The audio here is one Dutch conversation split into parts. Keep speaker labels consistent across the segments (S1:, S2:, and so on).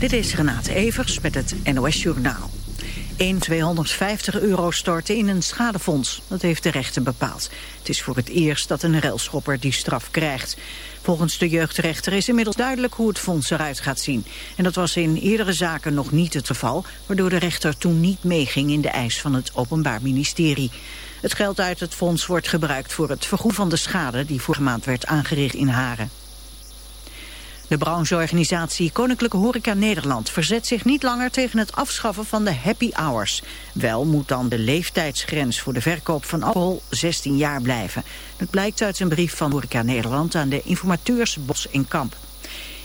S1: Dit is Renate Evers met het NOS Journaal. 1 250 euro storten in een schadefonds. Dat heeft de rechter bepaald. Het is voor het eerst dat een relschopper die straf krijgt. Volgens de jeugdrechter is inmiddels duidelijk hoe het fonds eruit gaat zien. En dat was in eerdere zaken nog niet het geval... waardoor de rechter toen niet meeging in de eis van het Openbaar Ministerie. Het geld uit het fonds wordt gebruikt voor het vergoeden van de schade... die vorige maand werd aangericht in Haren. De brancheorganisatie Koninklijke Horeca Nederland verzet zich niet langer tegen het afschaffen van de happy hours. Wel moet dan de leeftijdsgrens voor de verkoop van alcohol 16 jaar blijven. Dat blijkt uit een brief van Horeca Nederland aan de informateurs Bos in Kamp.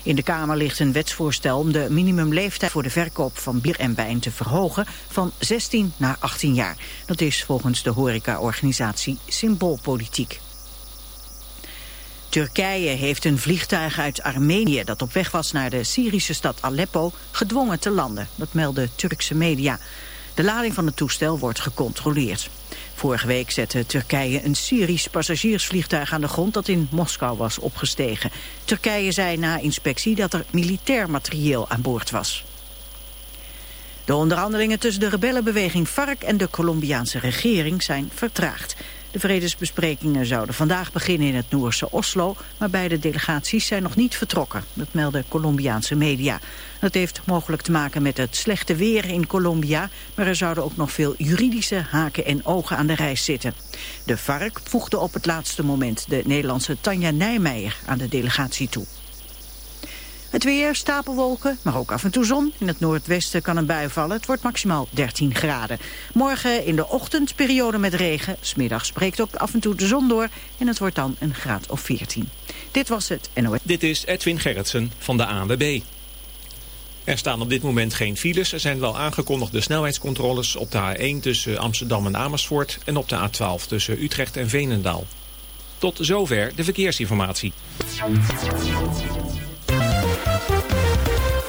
S1: In de Kamer ligt een wetsvoorstel om de minimumleeftijd voor de verkoop van bier en wijn te verhogen van 16 naar 18 jaar. Dat is volgens de horecaorganisatie symboolpolitiek. Turkije heeft een vliegtuig uit Armenië dat op weg was naar de Syrische stad Aleppo gedwongen te landen. Dat melden Turkse media. De lading van het toestel wordt gecontroleerd. Vorige week zette Turkije een Syrisch passagiersvliegtuig aan de grond dat in Moskou was opgestegen. Turkije zei na inspectie dat er militair materieel aan boord was. De onderhandelingen tussen de rebellenbeweging FARC en de Colombiaanse regering zijn vertraagd. De vredesbesprekingen zouden vandaag beginnen in het Noorse Oslo, maar beide delegaties zijn nog niet vertrokken. Dat melden Colombiaanse media. Dat heeft mogelijk te maken met het slechte weer in Colombia, maar er zouden ook nog veel juridische haken en ogen aan de reis zitten. De FARC voegde op het laatste moment de Nederlandse Tanja Nijmeijer aan de delegatie toe. Het weer, stapelwolken, maar ook af en toe zon. In het noordwesten kan een bui vallen. Het wordt maximaal 13 graden. Morgen in de ochtendperiode met regen. Smiddags breekt ook af en toe de zon door. En het wordt dan een graad of 14. Dit was het NOS.
S2: Dit is Edwin Gerritsen van de ANWB. Er staan op dit moment geen files. Er zijn wel aangekondigde snelheidscontroles op de A1 tussen Amsterdam en Amersfoort... en op de A12 tussen Utrecht en Veenendaal. Tot zover de verkeersinformatie.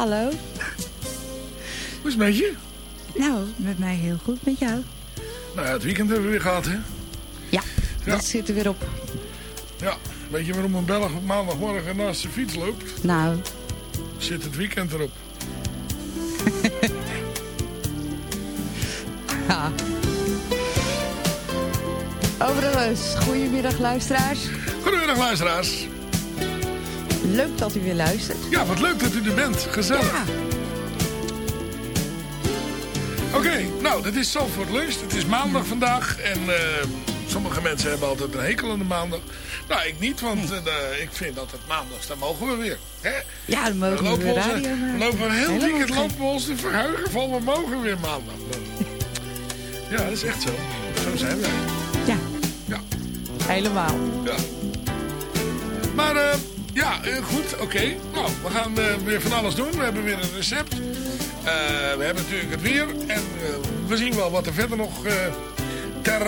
S3: hallo.
S4: Hoe is het met je?
S3: Nou, met mij heel goed, met jou.
S4: Nou ja, het weekend hebben we weer gehad, hè?
S3: Ja,
S4: Ja.
S3: dat zit er weer op.
S4: Ja, weet je waarom een Belg op maandagmorgen naast de fiets loopt?
S3: Nou,
S4: Zit het weekend erop.
S3: ja. Overigens, goedemiddag luisteraars.
S4: Goedemiddag luisteraars.
S3: Leuk dat u weer luistert.
S4: Ja, wat leuk dat u er bent. Gezellig.
S3: Ja,
S4: Oké, nou, dit is Zandvoort Lunch. Het is maandag vandaag. En eh, sommige mensen hebben altijd een hekel aan de maandag. Nou, ik niet, want eh, ik vind dat het maandags, dan mogen we weer. Hè?
S3: ja dan
S4: We
S3: mogen we weer radio
S4: we
S3: maken.
S4: lopen een heel weekend lopen we ons te verheugen van we mogen weer maandag. Ja, dat is echt zo. Zo zijn wij.
S3: Ja,
S4: Ja.
S3: helemaal.
S4: Ja. Maar eh, ja, eh, goed, oké. Nou, we gaan eh, weer van alles doen. We hebben weer een recept. Eh, we hebben natuurlijk het weer. En we zien wel wat er verder nog ter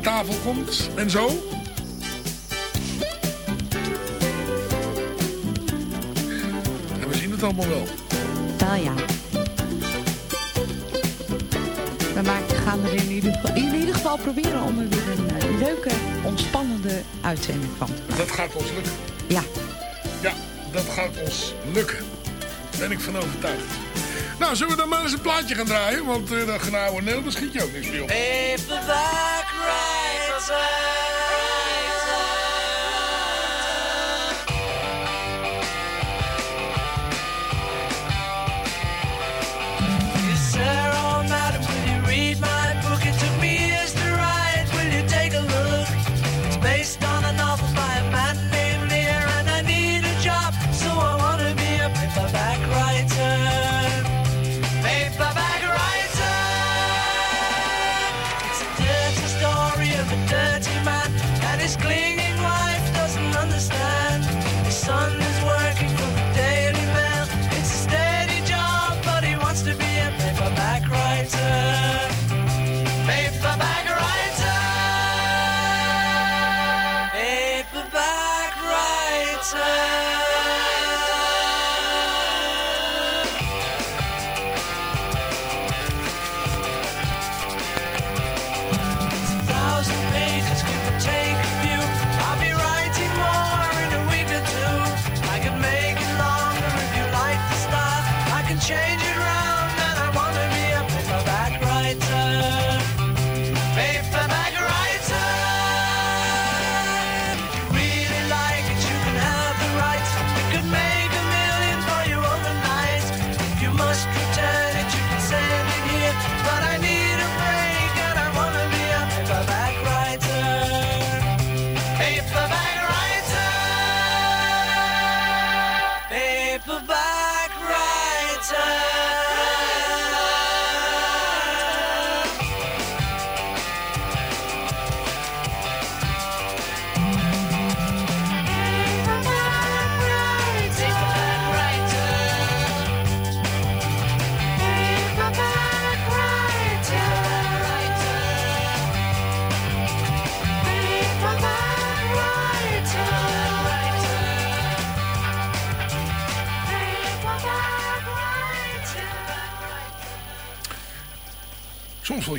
S4: tafel komt. En zo. En we zien het allemaal wel.
S3: Wel ja. We maken, gaan er in ieder, geval, in ieder geval proberen om er weer een leuke, ontspannende uitzending van te maken.
S4: Dat gaat ons lukken.
S3: Ja,
S4: Ja, dat gaat ons lukken. Daar ben ik van overtuigd. Nou, zullen we dan maar eens een plaatje gaan draaien? Want uh, dat genauwe neel, schiet je ook niks meer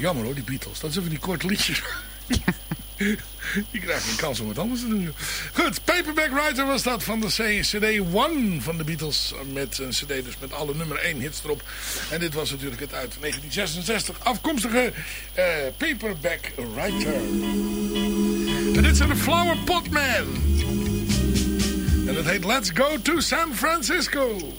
S4: jammer hoor, die Beatles. Dat zijn van die korte liedjes. die krijgen geen kans om wat anders te doen. Goed, Paperback Writer was dat van de CD One van de Beatles. Met een CD dus met alle nummer 1 hits erop. En dit was natuurlijk het uit 1966 afkomstige eh, Paperback Writer. En dit zijn de Flower Pot Man. En het heet Let's Go to San Francisco.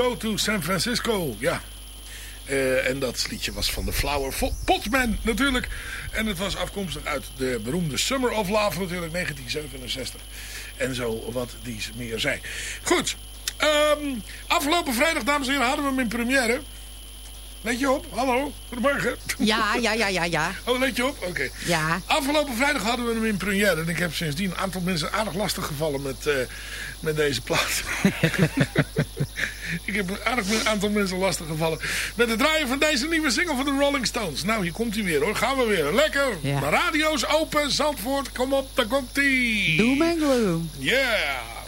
S5: Go to San Francisco. Ja. Eh, en dat liedje was van de Flower Potman natuurlijk. En het was afkomstig uit de beroemde Summer of Love natuurlijk, 1967. En zo wat die meer zijn. Goed. Ehm, afgelopen vrijdag, dames en heren, hadden we hem in première. Let je op? Hallo, goedemorgen.
S3: Ja, ja, ja, ja, ja.
S5: Oh, let je op? Oké.
S3: Ja.
S5: Afgelopen vrijdag hadden we hem in première. En ik heb sindsdien een aantal mensen aardig lastig gevallen met, eh, met deze plaat. Ik heb aardig een aantal mensen lastig gevallen. Met het draaien van deze nieuwe single van de Rolling Stones. Nou, hier komt hij weer hoor. Gaan we weer. Lekker. Radio's open. Zandvoort, kom op. Daar komt hij.
S3: Doom and Gloom.
S5: Yeah.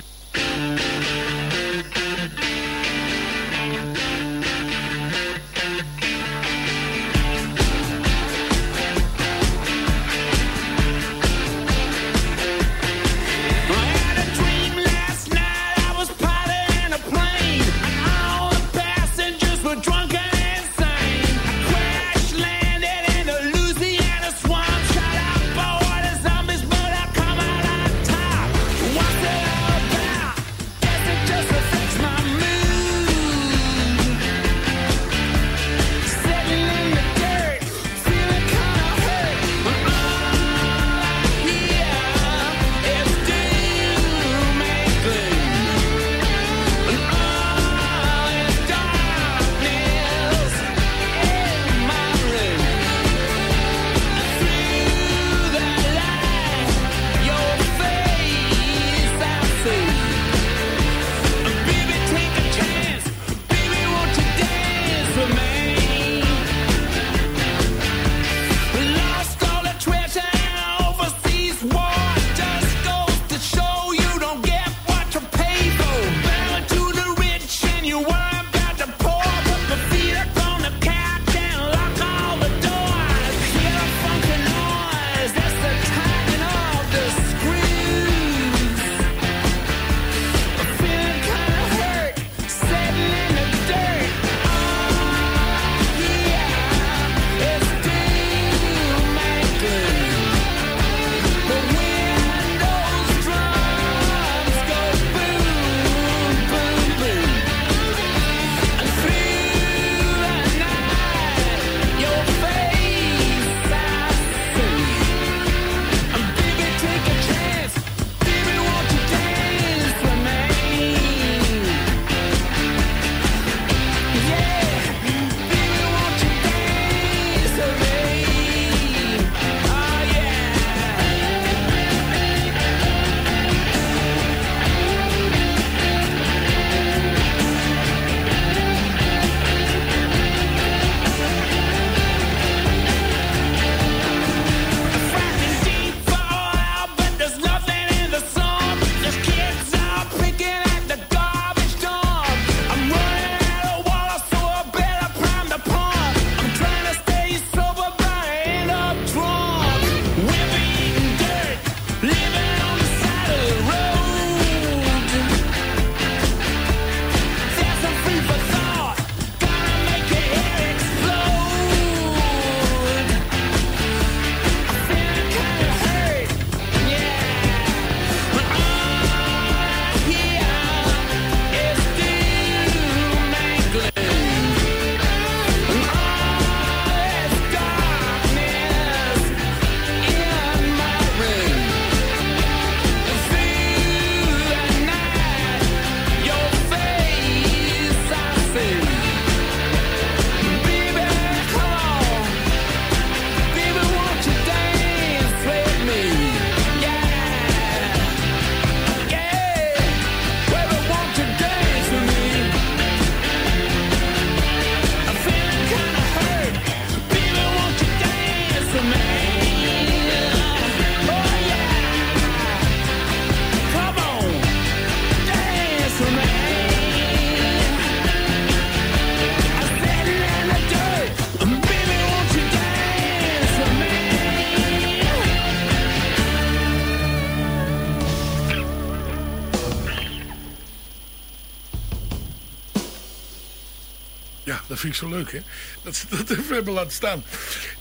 S5: vind ik zo leuk, hè? Dat ze dat even hebben laten staan.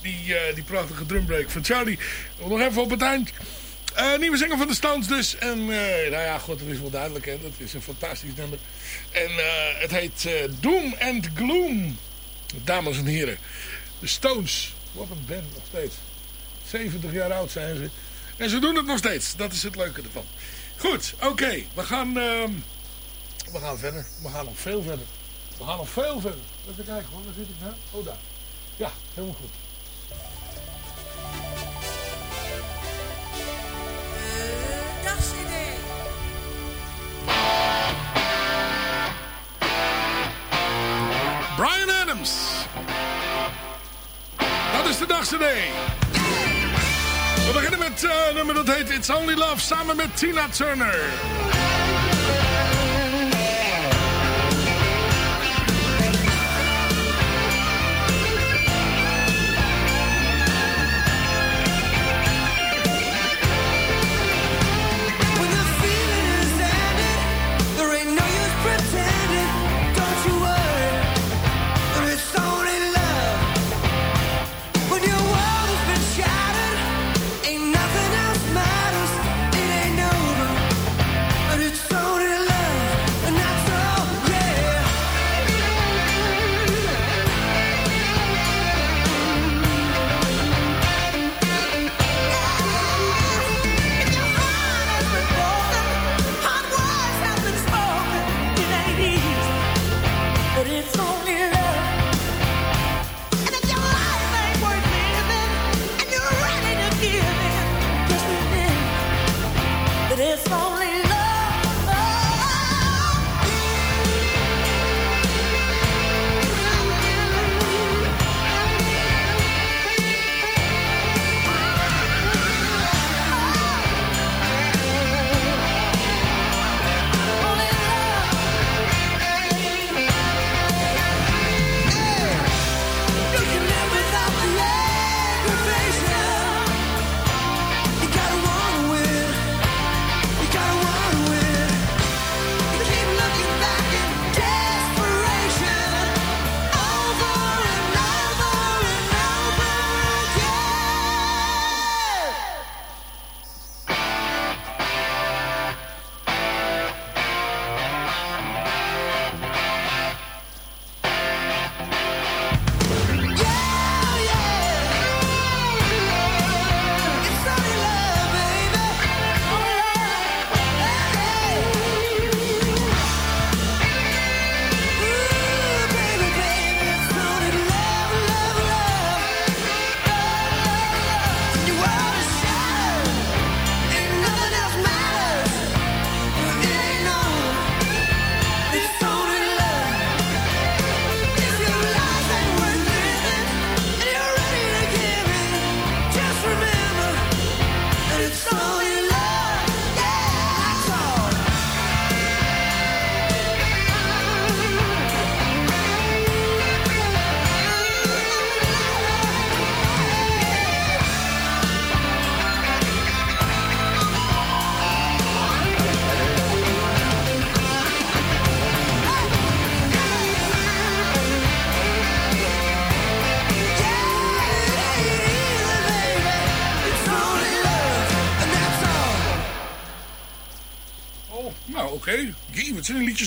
S5: Die, eh, die prachtige drumbreak van Charlie. Nog even op het eind.
S6: Eh, nieuwe zinger van de Stones dus. En uh, nou ja, god, dat is wel duidelijk, hè? Dat is een fantastisch nummer. En het heet Doom and Gloom. Dames en heren. De Stones. Wat een band nog steeds. 70 jaar oud zijn ze. En ze doen het nog steeds. Dat is het leuke ervan. Goed, oké. We gaan... Ehm, we gaan verder. We gaan nog veel verder. We gaan nog veel verder. Even kijken hoor. Waar zit ik nou? Oh, daar. Ja, helemaal goed.
S7: Dag CD.
S6: Brian Adams. Dat is de dagcd. We beginnen met eh, nummer dat heet It's Only Love samen met Tina Turner.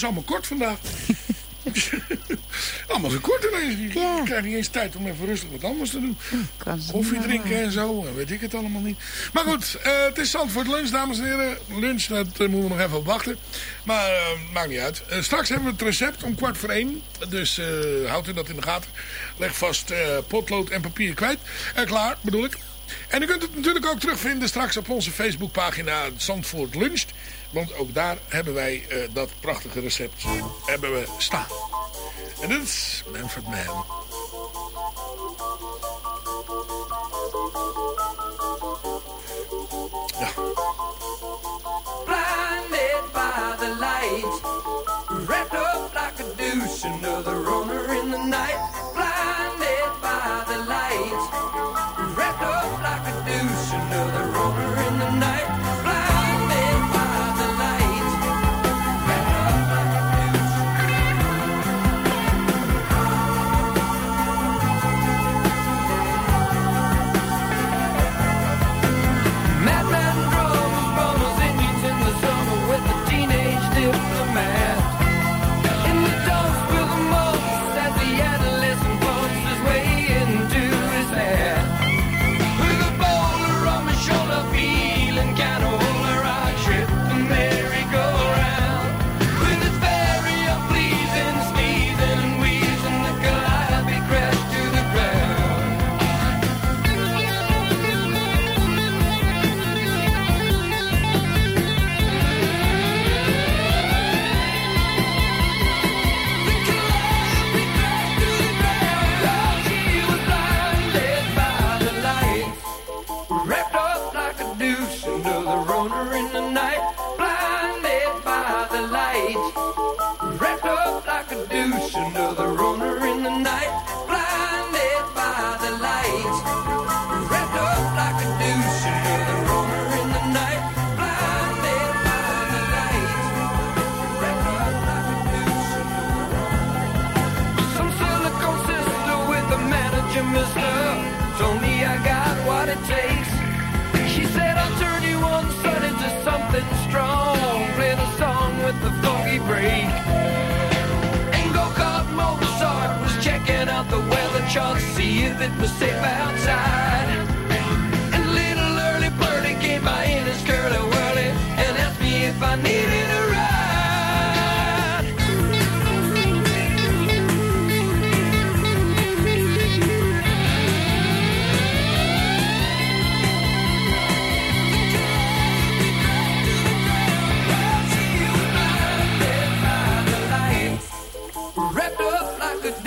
S6: Allemaal kort vandaag. allemaal zo kort ineens. Je
S3: Ja.
S6: krijgt niet eens tijd om even rustig wat anders te doen. Koffie drinken en zo, en weet ik het allemaal niet. Maar goed, eh, het is Zandvoort lunch, dames en heren. Lunch, dat eh, moeten we nog even op wachten. Maar eh, maakt niet uit. Eh, straks hebben we het recept om kwart voor één. Dus eh houdt u dat in de gaten. Leg vast eh, potlood en papier kwijt. En klaar, bedoel ik. En u kunt het natuurlijk ook terugvinden straks op onze Facebookpagina Zandvoort Luncht. Want ook daar hebben wij eh, dat prachtige recept hebben we staan. En dit is Manfred Mann. Ja.
S5: blinded by the light, wrapped up like a douche, another runner in the night.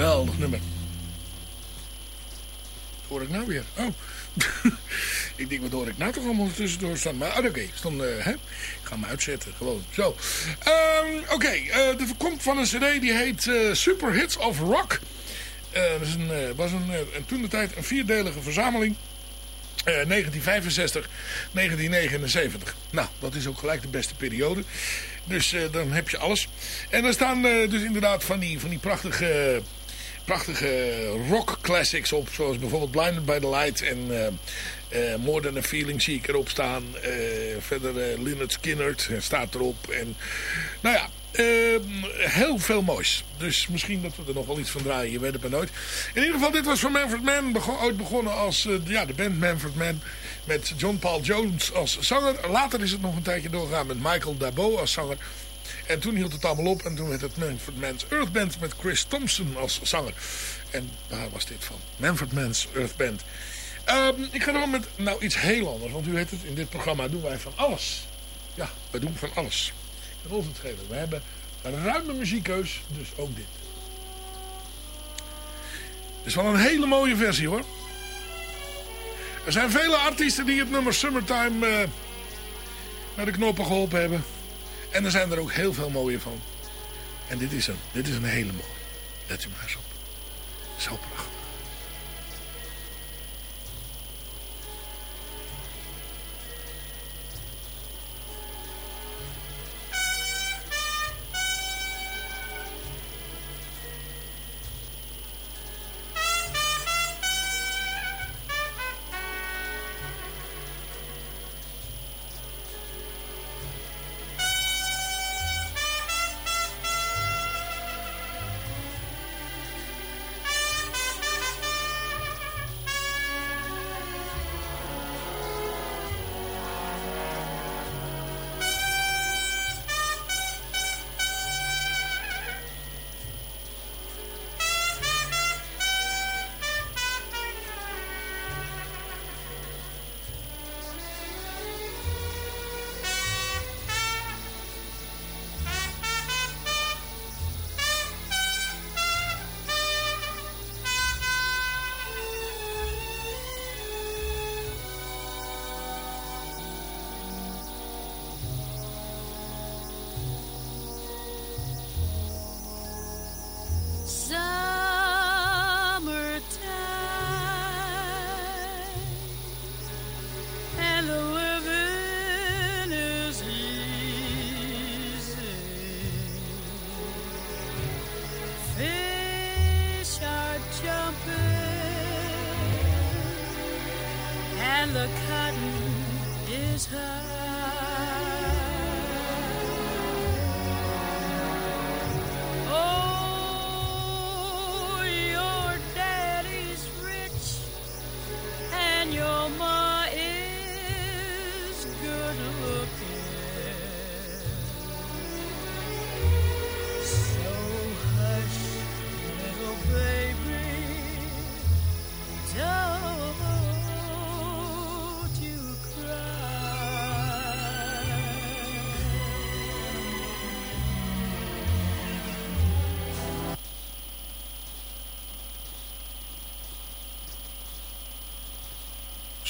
S7: Geweldig nummer. Hoor ik nou weer? Oh. ik denk, wat hoor ik nou toch allemaal tussendoor staan? Maar ah, oké, eh, hè? ik ga hem uitzetten, gewoon. Zo. Ehm, oké, eh, er komt van een cd die heet eh, Super Hits of Rock. Dat is een, was een, toen de tijd een vierdelige verzameling. Eh, 1965, 1979. Nou, dat is ook gelijk de beste periode. Dus dan heb je alles. En er staan dus inderdaad van die, van die prachtige, prachtige rock classics op. Zoals bijvoorbeeld Blinded by the Light en eh, More Than a Feeling zie ik erop staan. Eh, verder Skynyrd eh, staat erop. En nou ja, eh, heel veel moois. Dus misschien dat we er nog wel iets van draaien. Je weet het maar nooit. In ieder geval, dit was van Manfred Mann. Bego ooit begonnen als ja, de band Manfred Mann. Met John Paul Jones als zanger. Later is het nog een tijdje doorgegaan met Michael Dabo als zanger. En toen hield het allemaal op. En toen werd het Manfred Mann's Earth Band met Chris Thompson als zanger. En daar was dit van. Manfred Mann's Earth Band. Ehm, ik ga door met nou iets heel anders. Want u weet het, in dit programma doen wij van alles. Ja, wij doen van alles. Ons het schelen. We hebben een ruime muziekkeus, dus ook dit. Het is wel een hele mooie versie hoor. Er zijn vele artiesten die het nummer Summertime eh, naar de knoppen geholpen hebben. En er zijn er ook heel veel mooie van. En dit is een, dit is een hele mooie. Let u maar eens op. Zo prachtig.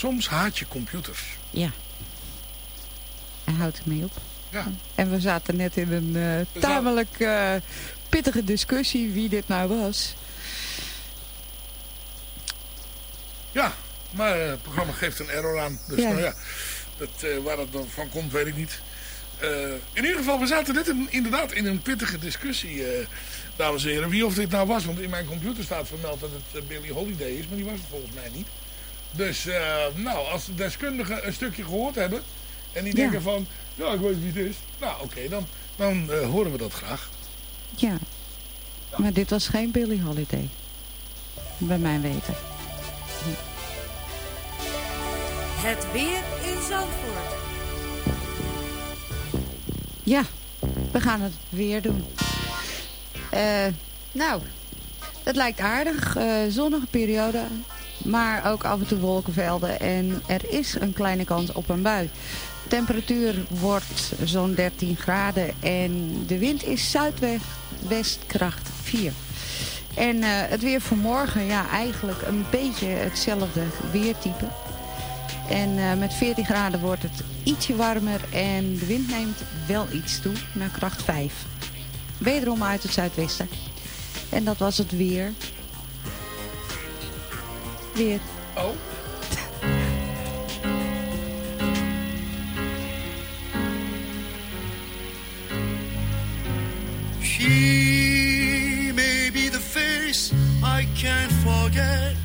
S7: Soms haat je computers.
S3: Ja. Hij houdt ermee op.
S7: Ja.
S3: En we zaten net in een eh, tamelijk eh, pittige discussie wie dit nou was.
S7: Ja, maar eh, het programma geeft een error aan. Dus
S3: Ja.
S7: nou ja, dat, waar dat dan van komt, weet ik niet. In ieder geval, we zaten net in- inderdaad in een pittige discussie, dames en heren. Wie of dit nou was, want in mijn computer staat vermeld dat het Billie Holiday is, maar die was het volgens mij niet. Dus, eh, nou, als de deskundigen een stukje gehoord hebben en die
S3: Ja.
S7: denken van, ja, ik weet wie het is. Nou, oké, dan, dan eh, horen we dat graag.
S3: Ja. Maar dit was geen Billie Holiday. Bij mijn weten.
S8: Het weer in Zandvoort.
S3: Ja, we gaan het weer doen. Eh, nou, het lijkt aardig. eh, zonnige periode. Maar ook af en toe wolkenvelden. En er is een kleine kans op een bui. Temperatuur wordt zo'n 13 graden. En de wind is zuidwestkracht 4. En eh, het weer voor morgen, ja, eigenlijk een beetje hetzelfde weertype. En eh, met 14 graden wordt het ietsje warmer en de wind neemt wel iets toe naar kracht 5. Wederom uit het zuidwesten. En dat was het weer.
S7: Oh.
S9: She may be the face I can't forget,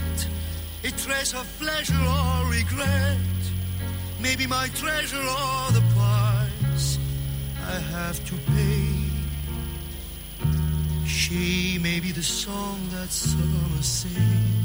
S9: a trace of pleasure or regret, maybe my treasure or the price I have to pay. She may be the song that summer sings,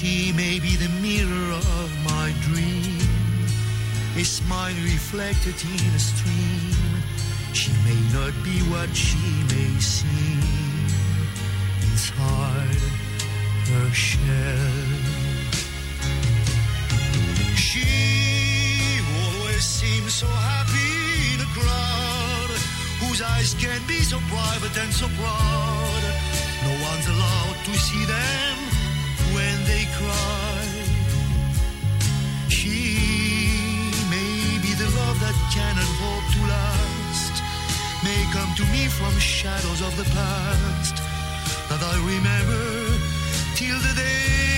S9: She may be the mirror of my dream, a smile reflected in a stream. She may not be what she may seem inside her shell. She always seems so happy in a crowd whose eyes can be so private and so proud. No one's allowed to see them they cry. She may be the love that cannot hope to last, may come to me from shadows of the past that I remember till the day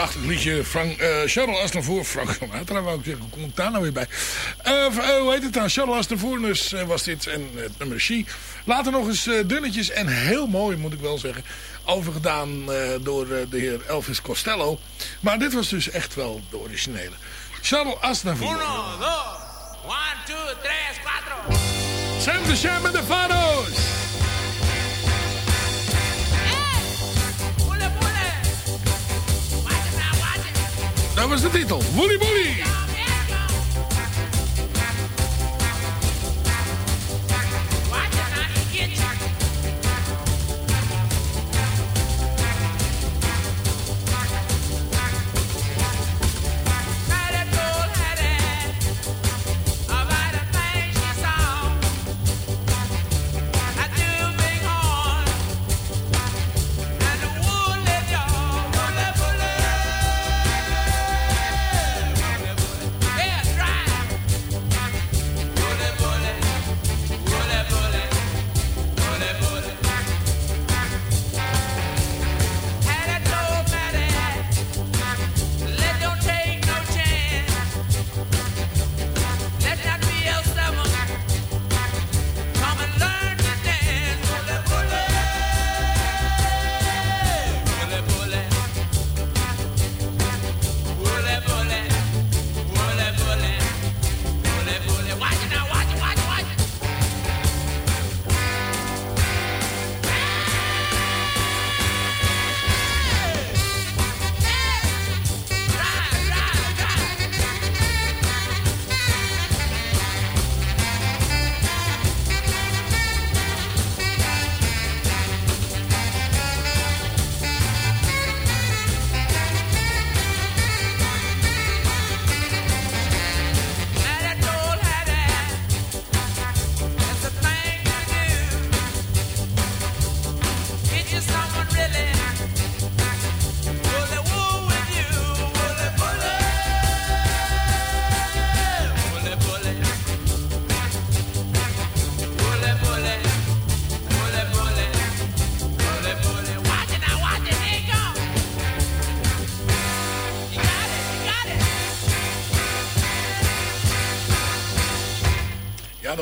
S7: Prachtig liedje. Frank, eh Charles Aznavour. Frank Sinatra wou ik zeggen. Hoe kom ik daar nou weer bij? Eh, eh, hoe heet het nou? Charles Aznavour dus, was dit. En het nummer She. Later nog eens dunnetjes. En heel mooi moet ik wel zeggen. Overgedaan door de heer Elvis Costello. Maar dit was dus echt wel de originele. Charles Aznavour.
S5: Uno, dos, one, two, tres, cuatro.
S7: Sam de Sham en de Faro's. Dat was de titel. Woolly Woolly.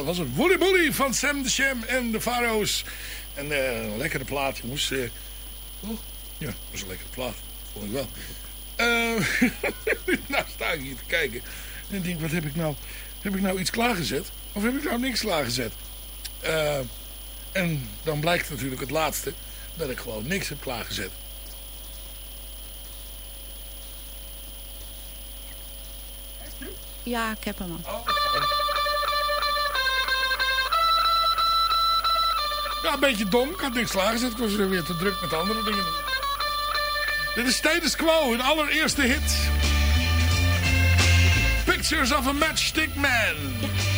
S4: Was het. Woolly Bully van Sam de Sham en de Pharaohs. En eh, een lekkere plaat, jongens. Eh, oh, ja, dat was een lekkere plaat. Vond ik wel. Eh, nou sta ik hier te kijken. En denk, wat heb ik nou... Heb ik nou iets klaargezet? Of heb ik nou niks klaargezet? En dan blijkt natuurlijk het laatste... dat ik gewoon niks heb klaargezet.
S3: Ja, ik heb hem al.
S4: Ja, een beetje dom. Ik had niks klaargezet. Ik was weer te druk met andere dingen. Dit is Status Quo, hun allereerste hit. Pictures of a Matchstick Man.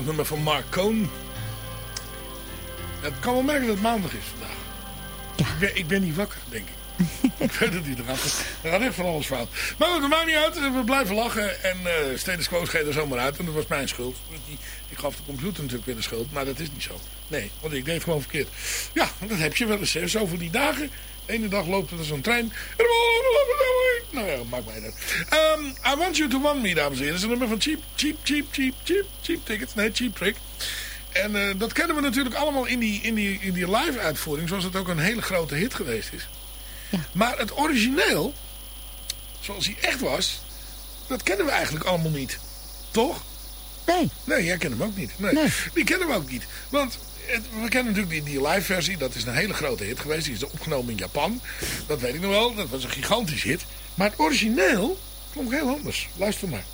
S7: Prachtig nummer van Mark Cohn. Het kan wel merken dat het maandag is vandaag. Ik, ben, ik ben niet wakker, denk ik. ik weet het niet. Er gaat, er gaat echt van alles fout. Maar goed, dat maakt niet uit. We blijven lachen. En uh, Status Quo scheet er zomaar uit. En dat was mijn schuld. Ik gaf de computer natuurlijk weer de schuld. Maar dat is niet zo. Nee, want ik deed het gewoon verkeerd. Ja, dat heb je wel eens. Hè. Zo voor die dagen. Ene dag loopt er zo'n trein. En nou ja, maakt mij dat. Um, I Want You To Want Me, dames en heren. Dat is een nummer van Cheap, Cheap, Cheap, Cheap, Cheap, Cheap Tickets. Nee, Cheap Trick. En uh, dat kennen we natuurlijk allemaal in die, in die, in die live uitvoering. Zoals het ook een hele grote hit geweest is.
S3: Ja.
S7: Maar het origineel, zoals hij echt was, dat kennen we eigenlijk allemaal niet. Toch?
S3: Nee.
S7: Nee, jij kent hem ook niet. Nee.
S3: Nee.
S7: Die kennen we ook niet. Want we kennen natuurlijk die, live versie. Dat is een hele grote hit geweest. Die is opgenomen in Japan. Dat weet ik nog wel. Dat was een gigantisch hit. Maar het origineel klonk heel anders. Luister maar.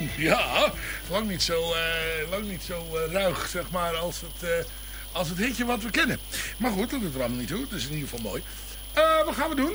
S7: Ja, lang niet zo, eh, lang niet zo eh, ruig, zeg maar, als het, eh, als het hitje wat we kennen. Maar goed, dat doet er allemaal niet toe. Dat is in ieder geval mooi. Wat gaan we doen?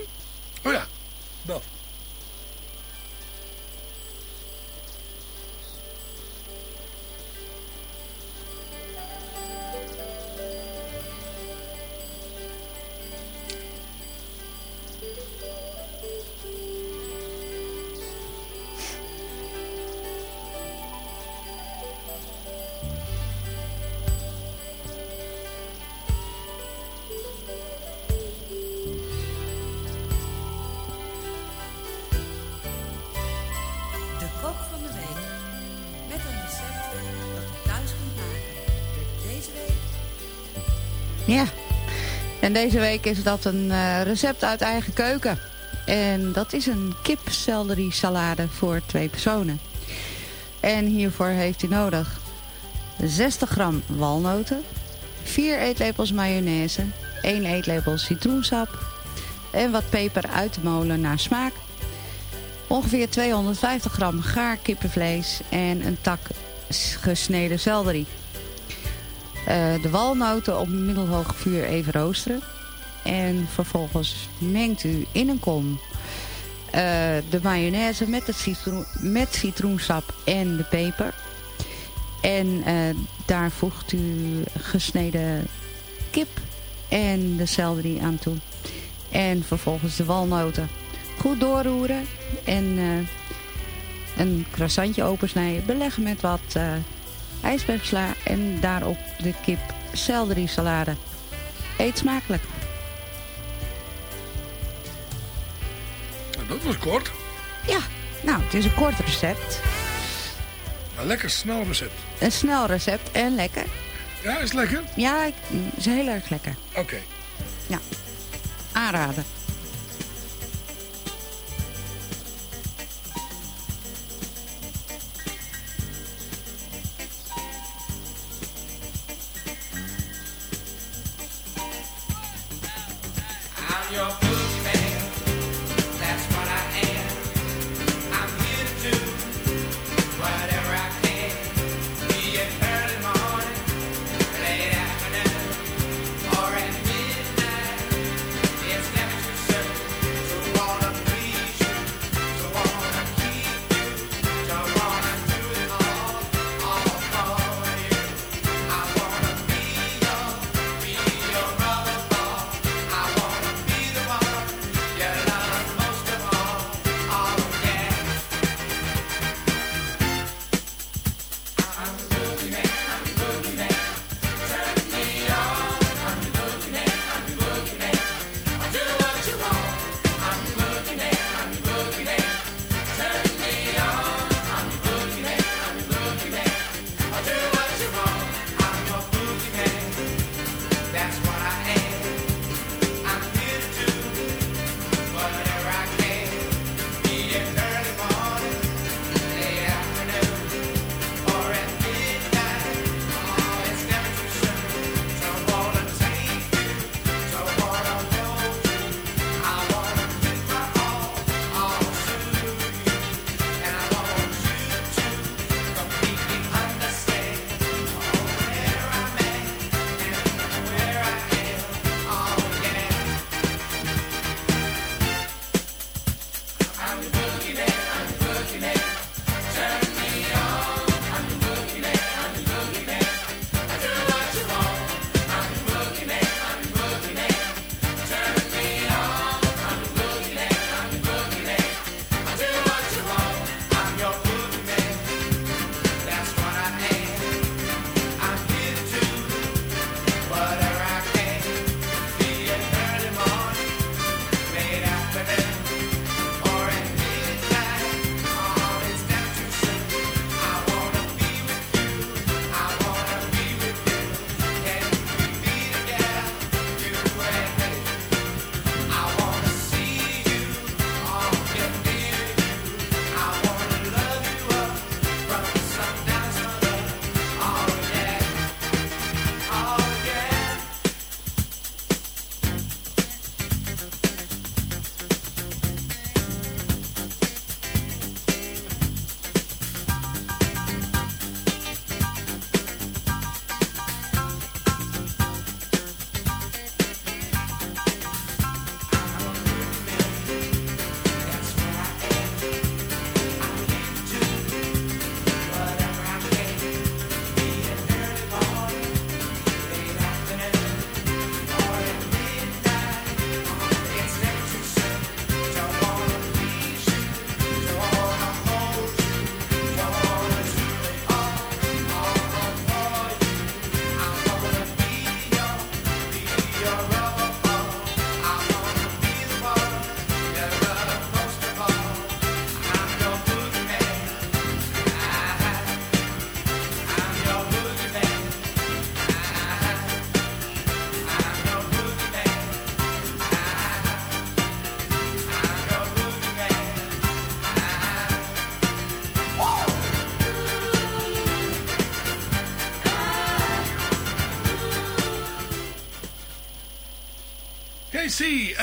S7: Ja.
S3: En deze week is dat een eh, recept uit eigen keuken. En dat is een kip-selderie salade voor twee personen. En hiervoor heeft u nodig 60 gram walnoten, 4 eetlepels mayonaise, 1 eetlepel citroensap en wat peper uit de molen naar smaak. Ongeveer 250 gram gaar kippenvlees en een tak gesneden selderie. Eh, de walnoten op middelhoog vuur even roosteren. En vervolgens mengt u in een kom eh, de mayonaise met, het citroen, met citroensap en de peper. En eh, daar voegt u gesneden kip en de selderie aan toe. En vervolgens de walnoten goed doorroeren. En een croissantje opensnijden. Beleggen met wat ijsbergsla. En daarop de kip selderie salade. Eet smakelijk.
S7: Dat was kort.
S3: Ja, nou, het is een kort recept.
S7: Een lekker snel recept.
S3: Een snel recept en lekker.
S7: Ja, is lekker?
S3: Ja, is heel erg lekker.
S7: Oké.
S3: Ja, aanraden.
S10: Your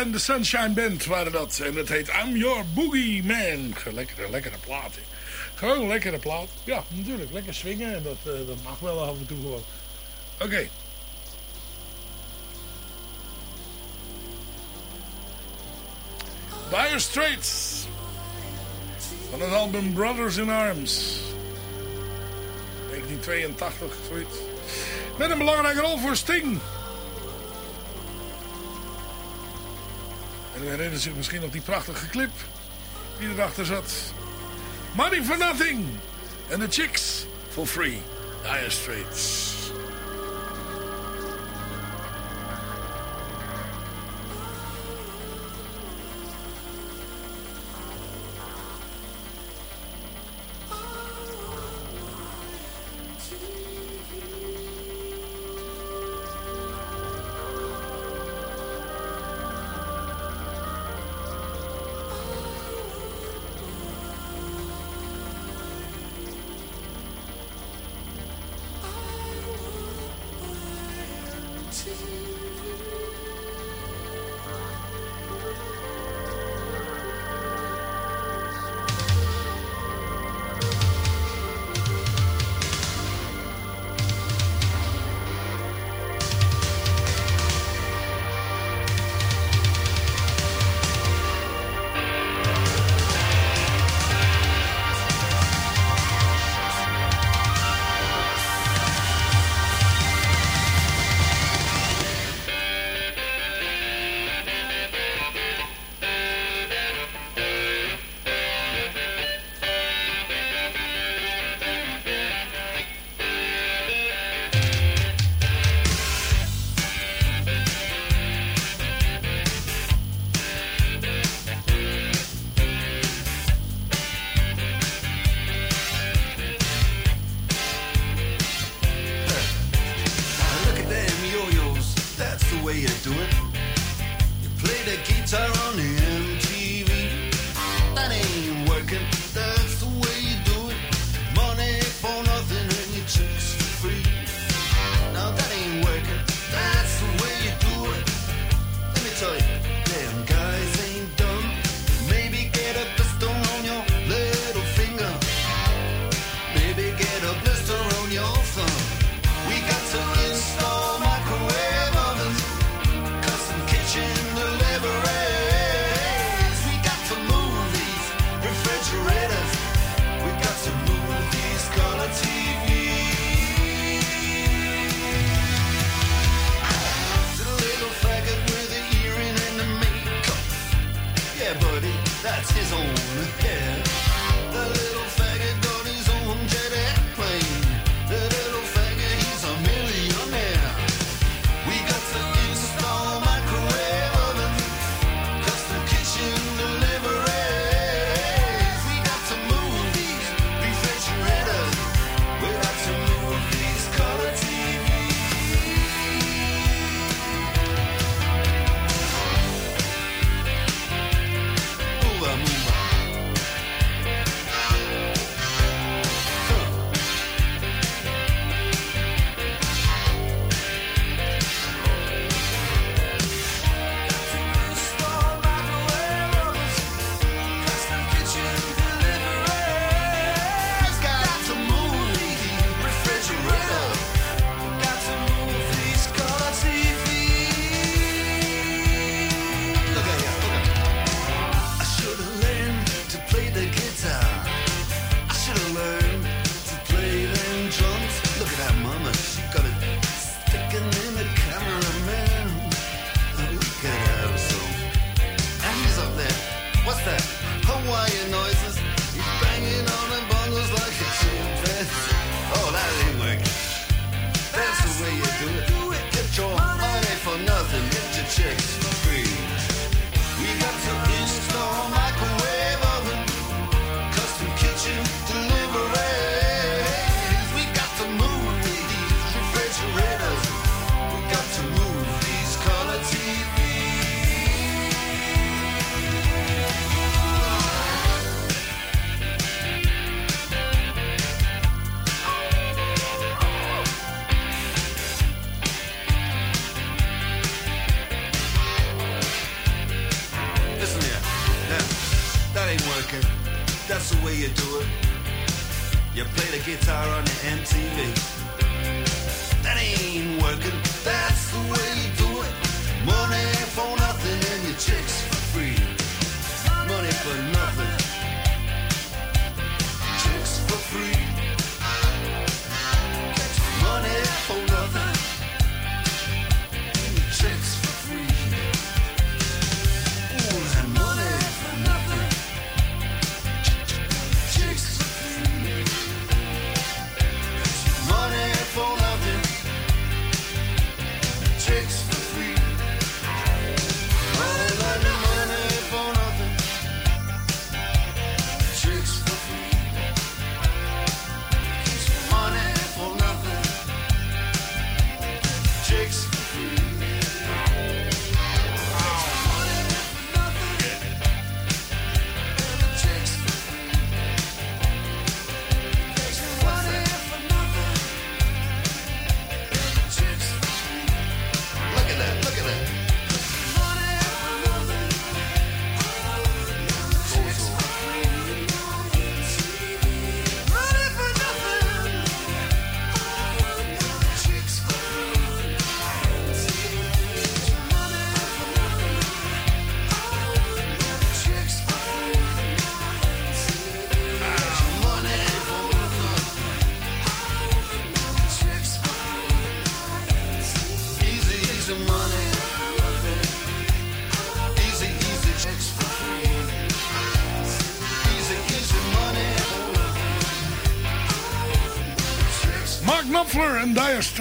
S11: en de Sunshine Band waren dat. En dat heet I'm Your Boogie Man. Lekkere, lekkere plaat. Gewoon een lekkere plaat. Ja, natuurlijk. Lekker swingen. En dat, eh, dat mag wel af en toe gewoon. Oké. Dire Straits. Van het album Brothers in Arms. 1982, zoiets. Met een belangrijke rol voor Sting. U herinnert zich misschien nog die prachtige clip die erachter zat. Money for nothing. En de chicks for free. Dire Straits.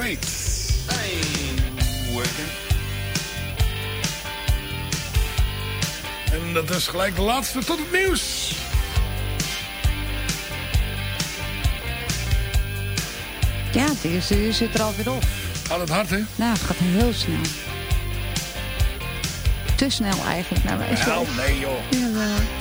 S7: En Dire Straits.
S11: ain't working.
S7: En dat is gelijk de laatste tot het nieuws.
S3: Ja, het eerste uur zit er alweer op.
S7: Gaat het hard, hè?
S3: Nou, het gaat heel snel. Te snel eigenlijk naar mij.
S7: Nou, nee joh.
S3: Jawel.